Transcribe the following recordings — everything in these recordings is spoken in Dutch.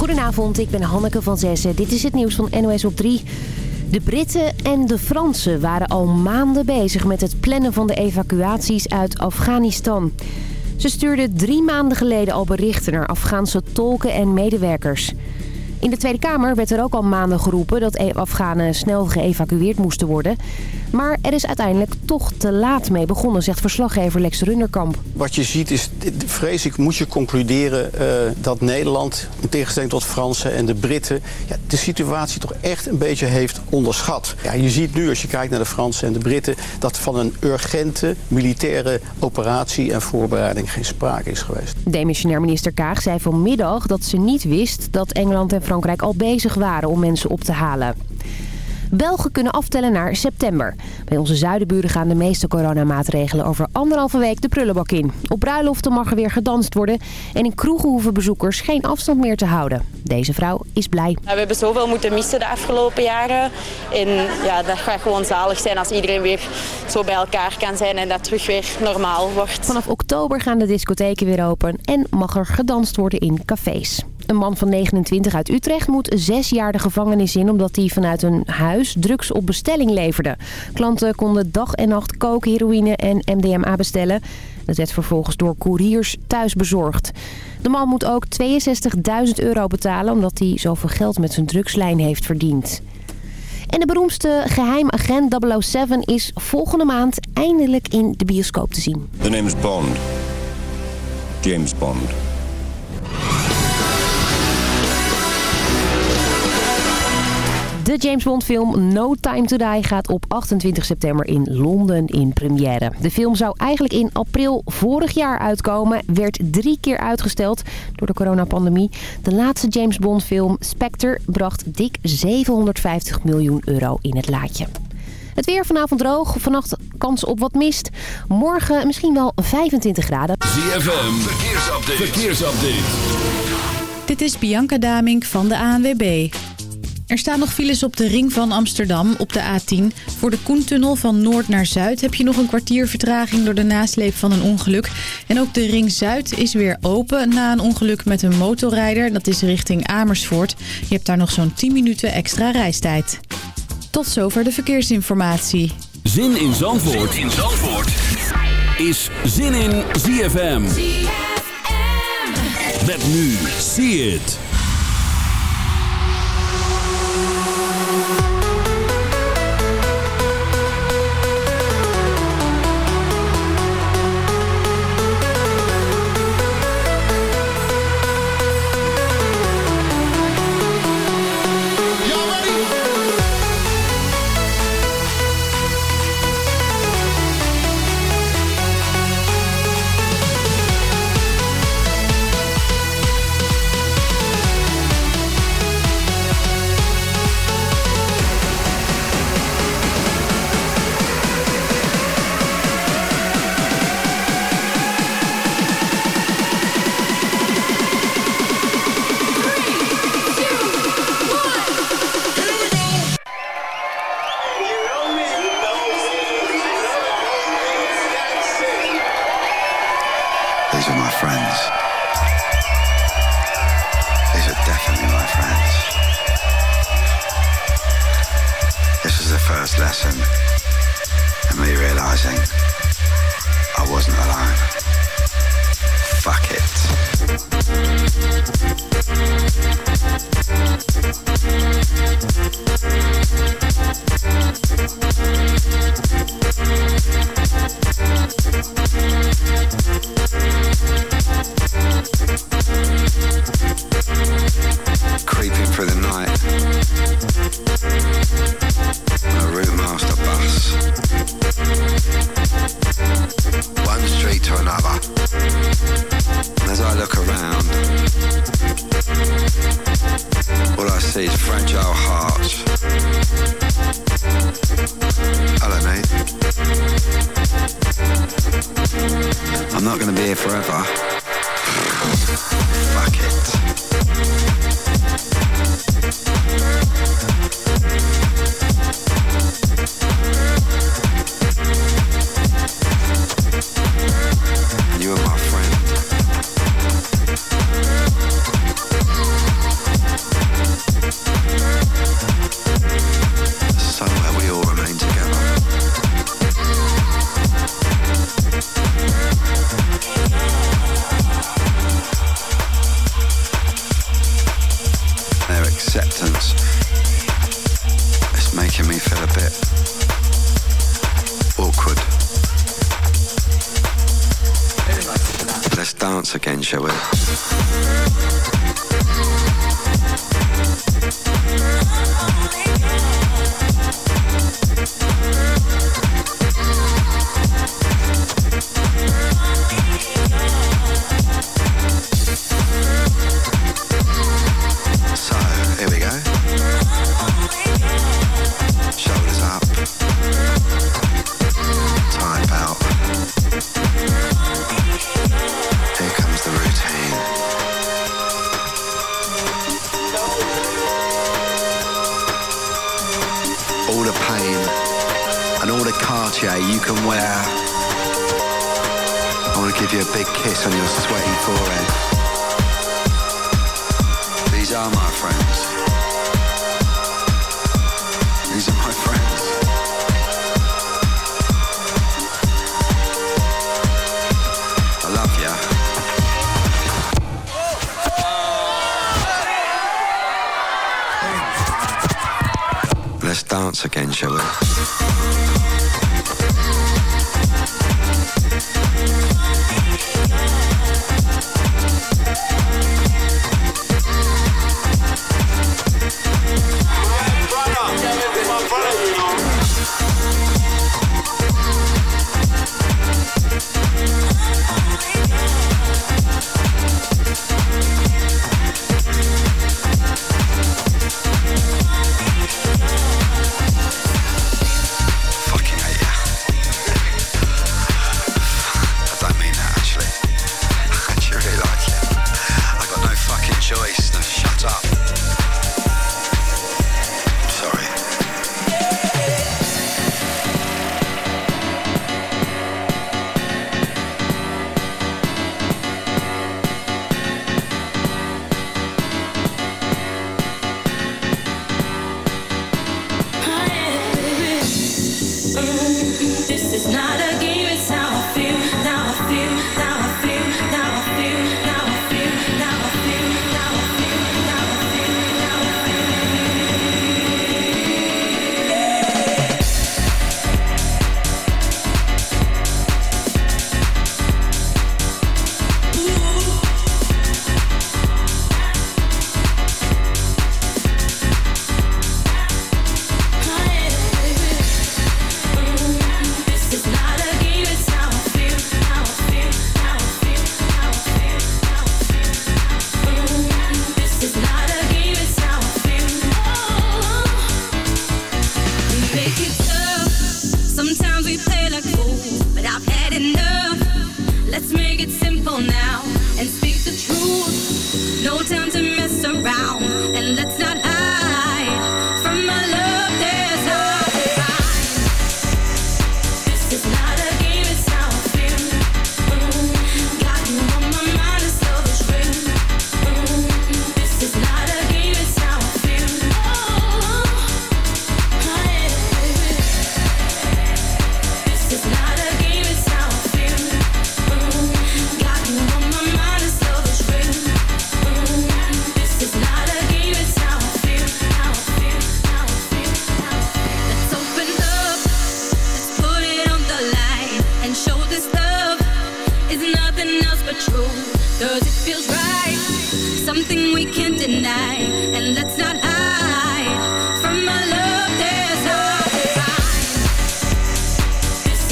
Goedenavond, ik ben Hanneke van Zessen. Dit is het nieuws van NOS op 3. De Britten en de Fransen waren al maanden bezig met het plannen van de evacuaties uit Afghanistan. Ze stuurden drie maanden geleden al berichten naar Afghaanse tolken en medewerkers. In de Tweede Kamer werd er ook al maanden geroepen dat e- Afghanen snel geëvacueerd moesten worden. Maar er is uiteindelijk toch te laat mee begonnen, zegt verslaggever Lex Runderkamp. Wat je ziet is, vrees ik, moet je concluderen uh, dat Nederland, in tegenstelling tot Fransen en de Britten, ja, de situatie toch echt een beetje heeft onderschat. Ja, je ziet nu, als je kijkt naar de Fransen en de Britten, dat van een urgente militaire operatie en voorbereiding geen sprake is geweest. Demissionair minister Kaag zei vanmiddag dat ze niet wist dat Engeland en Frankrijk al bezig waren om mensen op te halen. Belgen kunnen aftellen naar september. Bij onze zuidenburen gaan de meeste coronamaatregelen over anderhalve week de prullenbak in. Op bruiloften mag er weer gedanst worden en in kroegen hoeven bezoekers geen afstand meer te houden. Deze vrouw is blij. We hebben zoveel moeten missen de afgelopen jaren. En ja, dat gaat gewoon zalig zijn als iedereen weer zo bij elkaar kan zijn en dat terug weer normaal wordt. Vanaf oktober gaan de discotheken weer open en mag er gedanst worden in cafés. Een man van 29 uit Utrecht moet zes jaar de gevangenis in... omdat hij vanuit een huis drugs op bestelling leverde. Klanten konden dag en nacht coke, heroïne en MDMA bestellen. Dat werd vervolgens door couriers thuis bezorgd. De man moet ook 62.000 euro betalen... omdat hij zoveel geld met zijn drugslijn heeft verdiend. En de beroemdste geheimagent 007 is volgende maand eindelijk in de bioscoop te zien. The name is Bond. James Bond. De James Bond film No Time to Die gaat op 28 september in Londen in première. De film zou eigenlijk in april vorig jaar uitkomen. Werd drie keer uitgesteld door de coronapandemie. De laatste James Bond film Spectre bracht dik 750 miljoen euro in het laadje. Het weer vanavond droog. Vannacht kans op wat mist. Morgen misschien wel 25 graden. ZFM, verkeersupdate. verkeersupdate. Dit is Bianca Damink van de ANWB. Er staan nog files op de ring van Amsterdam op de A10. Voor de Koentunnel van noord naar zuid heb je nog een kwartier vertraging door de nasleep van een ongeluk. En ook de ring zuid is weer open na een ongeluk met een motorrijder. Dat is richting Amersfoort. Je hebt daar nog zo'n 10 minuten extra reistijd. Tot zover de verkeersinformatie. Zin in Zandvoort, zin in Zandvoort. is Zin in ZFM. ZFM. Met nu, see it. Assassin.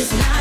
It's not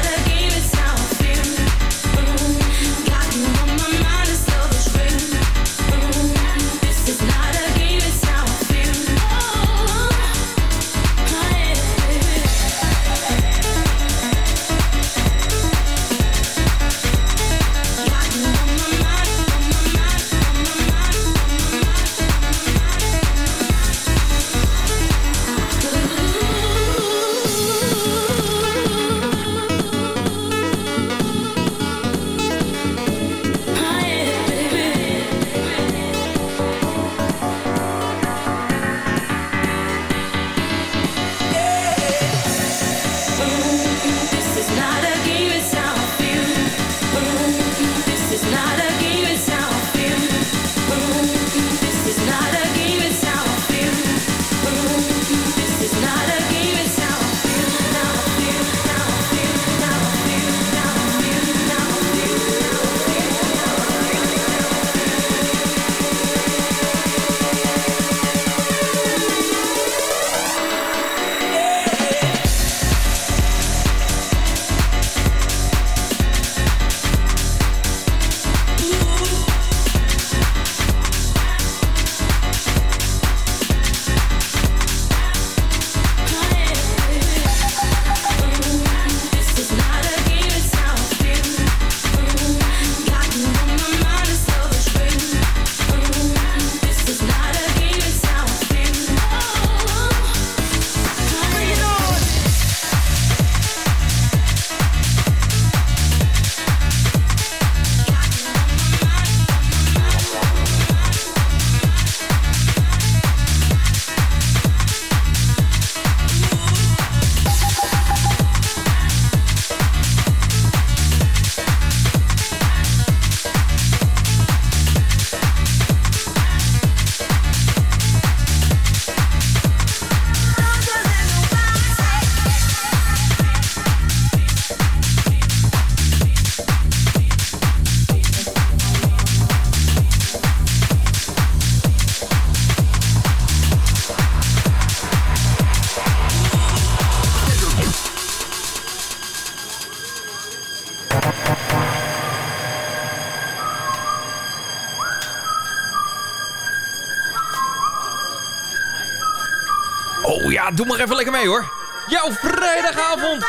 hoor. Jouw vrijdagavond.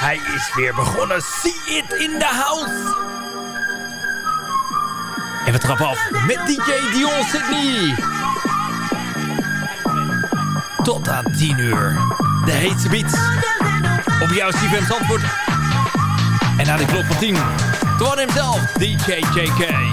Hij is weer begonnen. See it in the house. En we trappen af met DJ Dion Sydney. Tot aan 10 uur. De heetste beats. Op jouw CFM Zandvoort. En na de klok van 10. Toon hemzelf, DJ JK.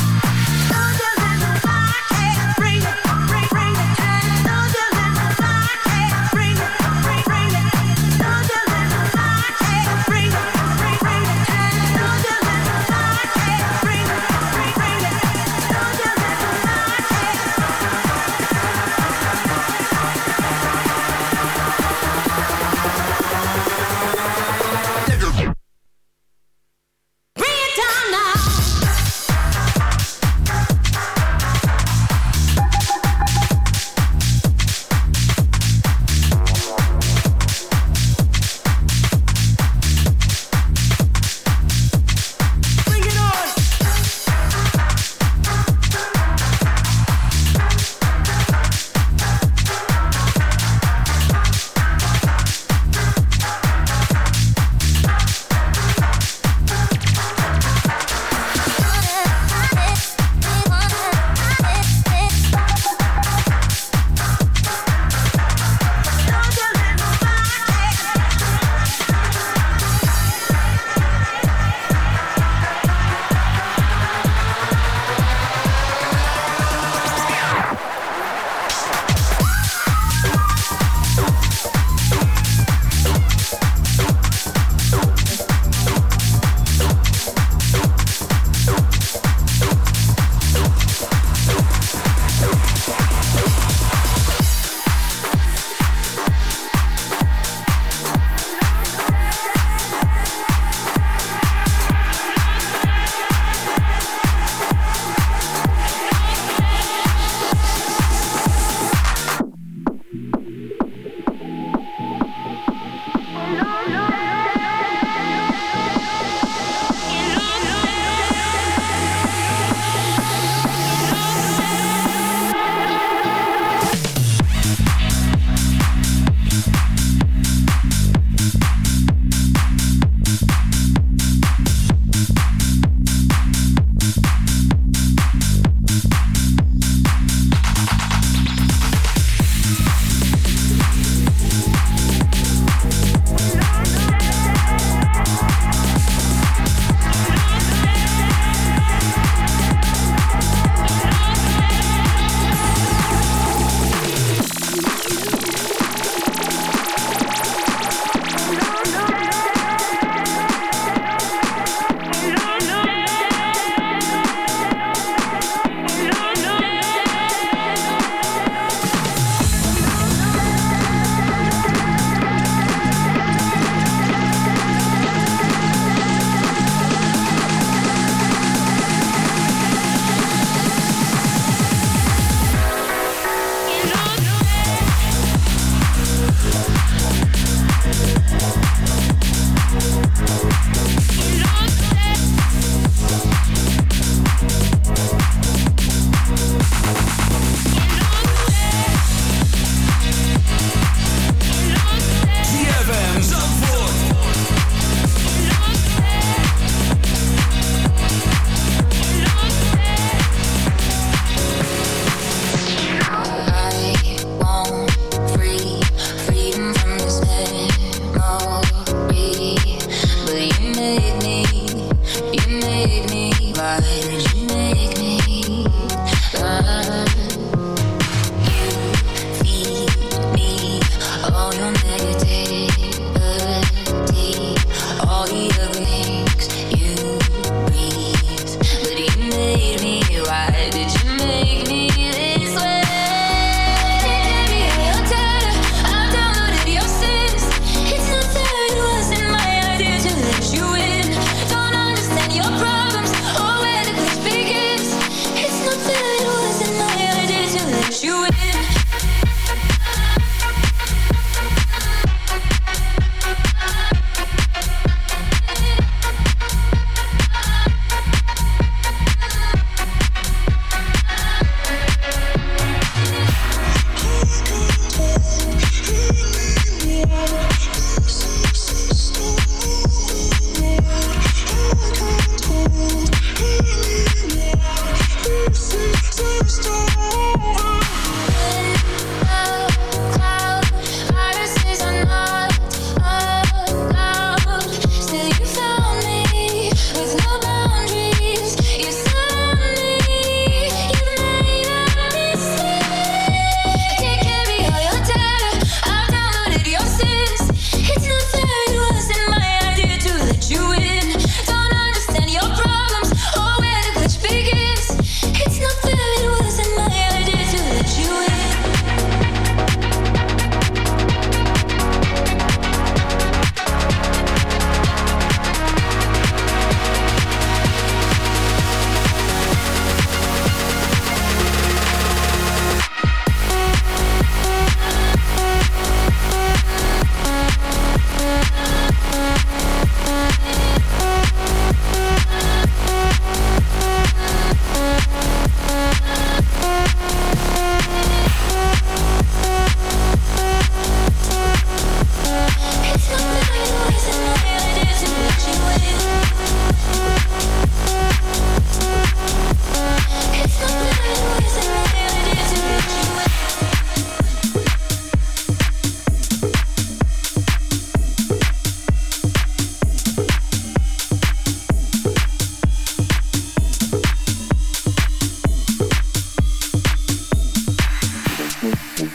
Work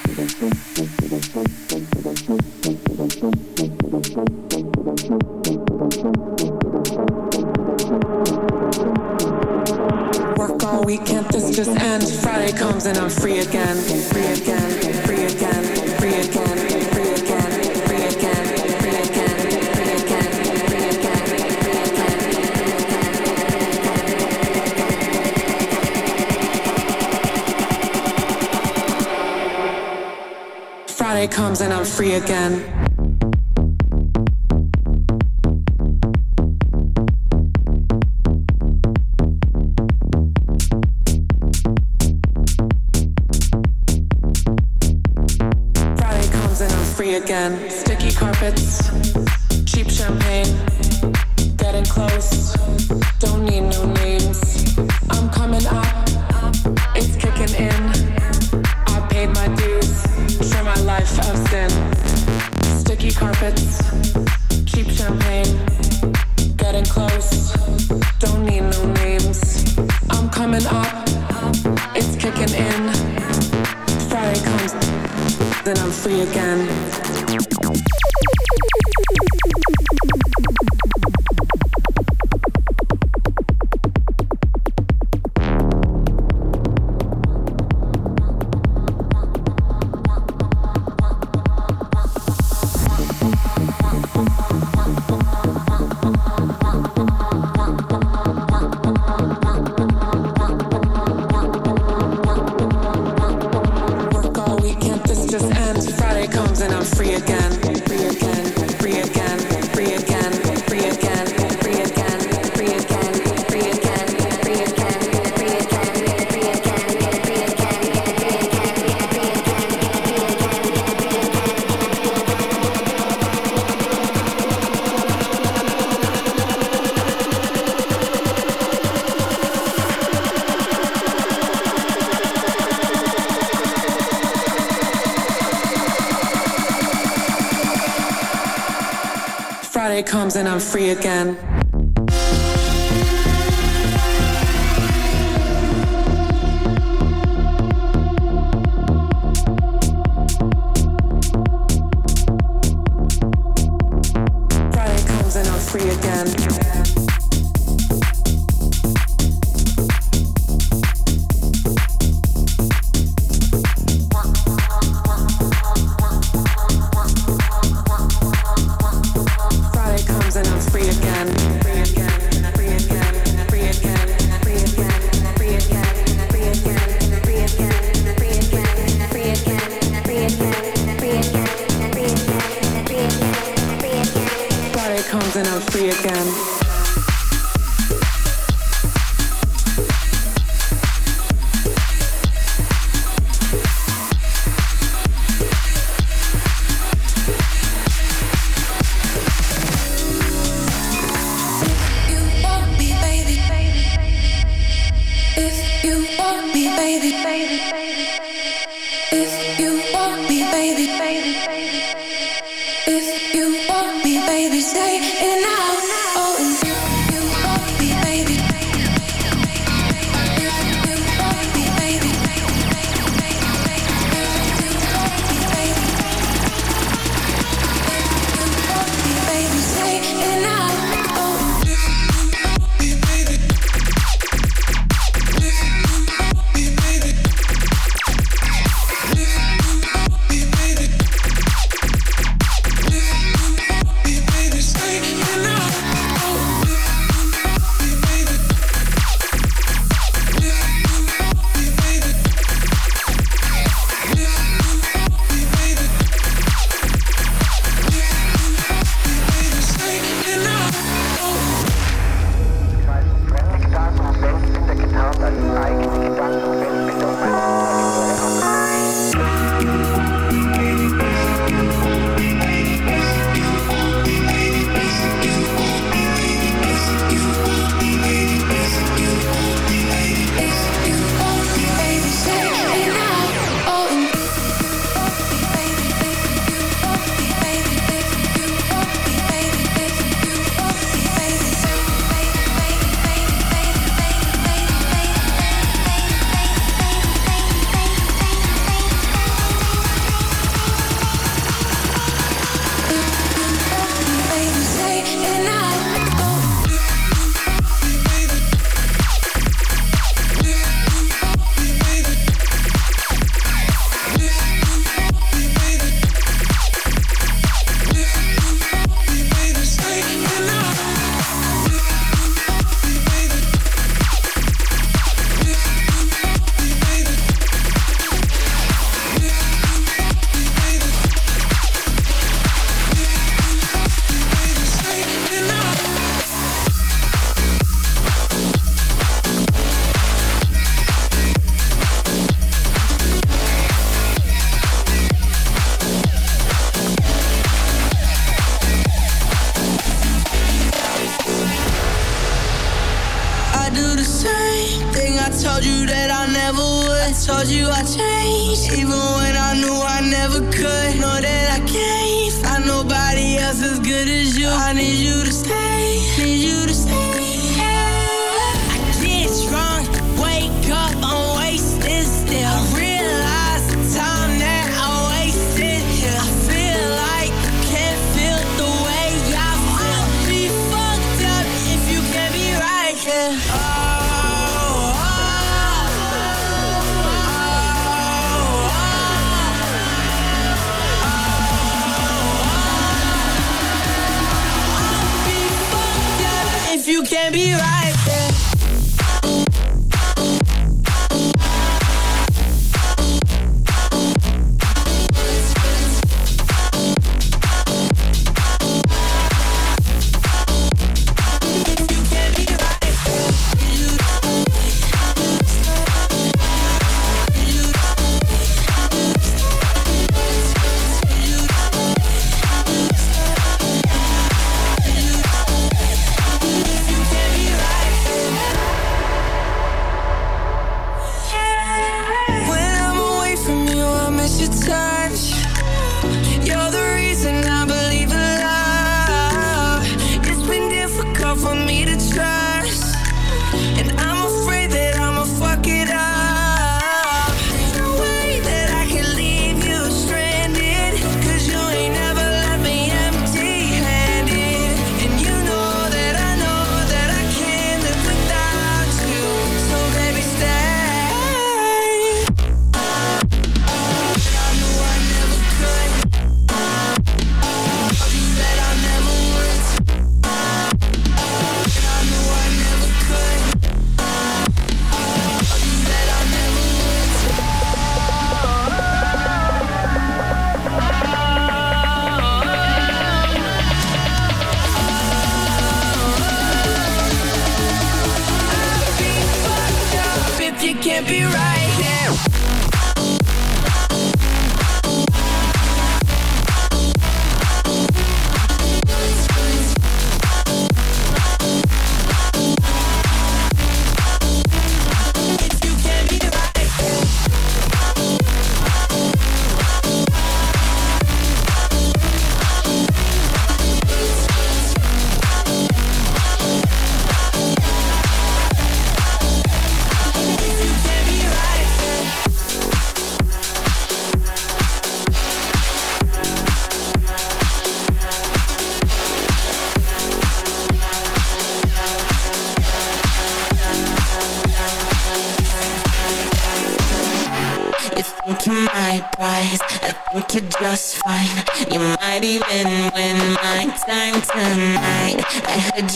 all weekend, this just ends. Friday comes and I'm free again. comes in, I'm free again.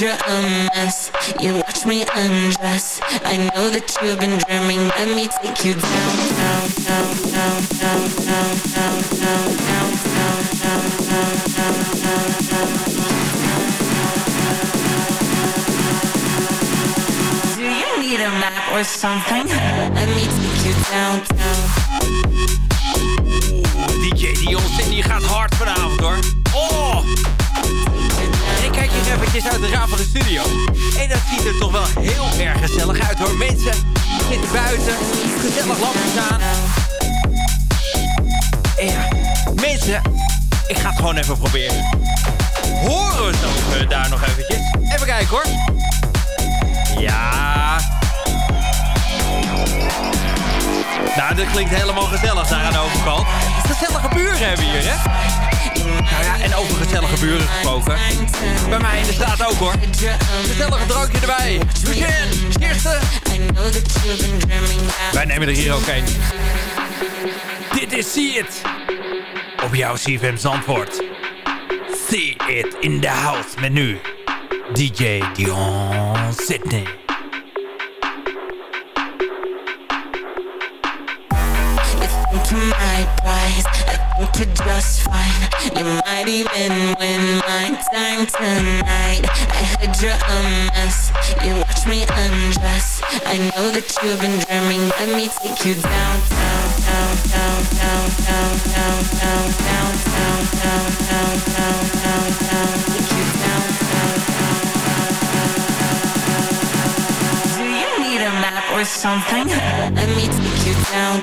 You're a mess. You watch me undress. I know that you've been dreaming. Let me take you down, down, down, down, down, down, down, down, down, down, down, down, down, down. Do you need a map or something? Let me take you down, down. DJ Dion die gaat hard vanavond hoor. Oh! Ik eventjes uit de raam van de studio. En dat ziet er toch wel heel erg gezellig uit hoor. Mensen zitten buiten, gezellig lampjes aan. Ja, mensen, ik ga het gewoon even proberen. Horen we het daar nog eventjes? Even kijken hoor. Ja, Nou, dit klinkt helemaal gezellig daar aan de overkant. Gezellige buren hebben hier, hè? Nou ja, en over gezellige buren gesproken. Bij mij in de straat ook, hoor. Gezellige drankje erbij. Begin, eerste. Wij nemen er hier ook een. Dit is See It. Op jouw CFM Zandvoort. See It in the house met nu. DJ Dion Sydney. You're just fine. You might even win my time tonight. I heard you're a mess. You watch me undress. I know that you've been dreaming. Let me take you down, down, down, down, down, down, down, down, down, down, down, down, down, down, down. Take you down, down, down, down, down. Do you need a map or something? Let me take you down.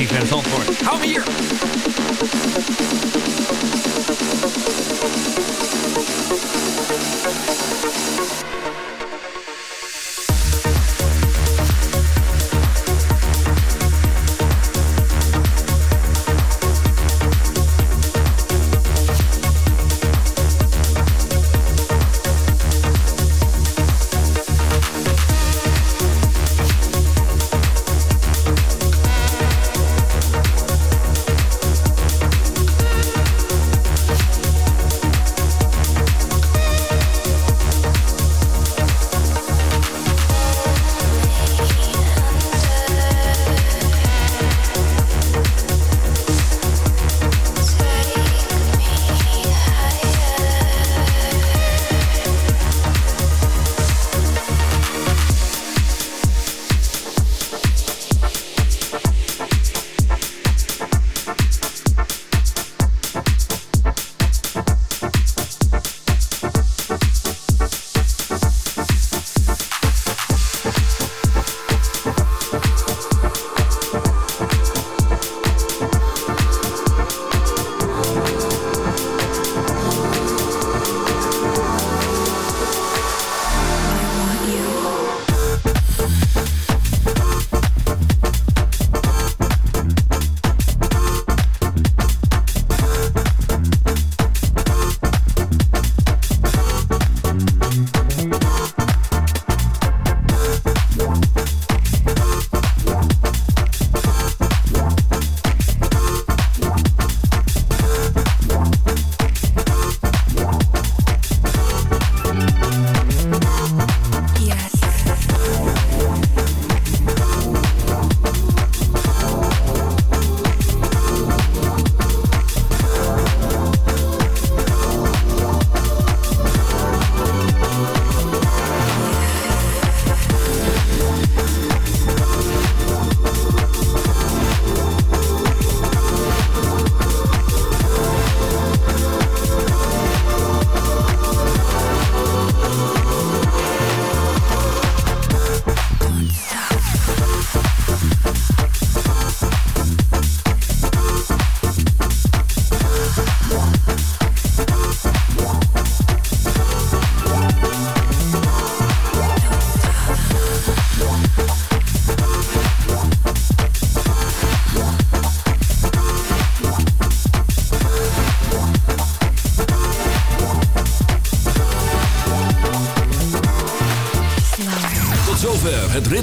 Cifers